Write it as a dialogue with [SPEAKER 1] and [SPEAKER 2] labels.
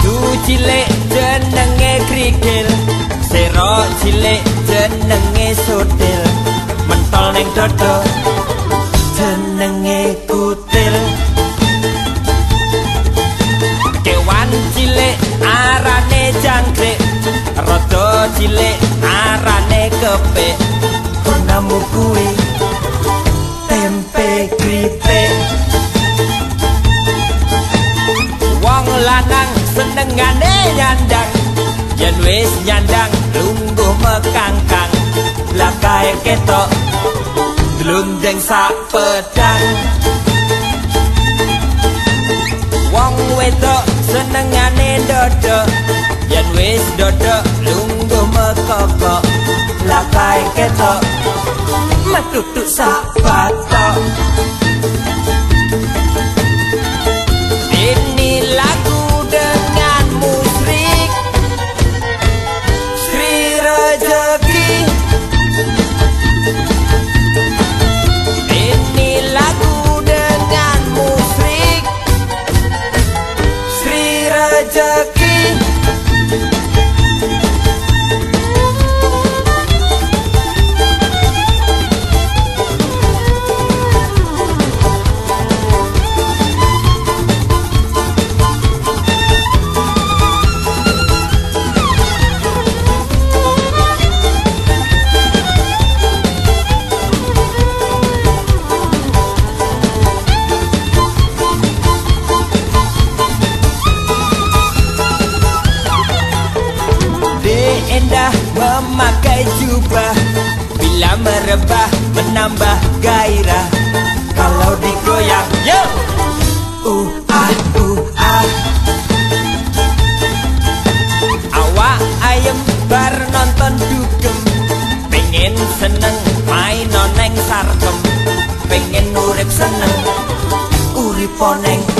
[SPEAKER 1] Madu cilik jenenge krikil Sero cilik jenenge sutil Mentol neng dodo jenenge kutil. Kewan cilik arane jangkrik Rodo cilik arane kepik. Kunamu kuwi tempe kripik Wong lanang senengane nyandang yen wis nyandang lungguh mekangkang. Lakae ketok glundeng sak pedang. Wong wedok senengane dodo yen wis dodo lungguh mekokok. Lakae ketok metutuk sak jubah Bila merebah menambah gairah. Kalau digoyang yo! Uh ah uh ah Awak ayem bar nonton dugem. Pengen seneng main noneng sarkem. Pengen urip seneng Urip neng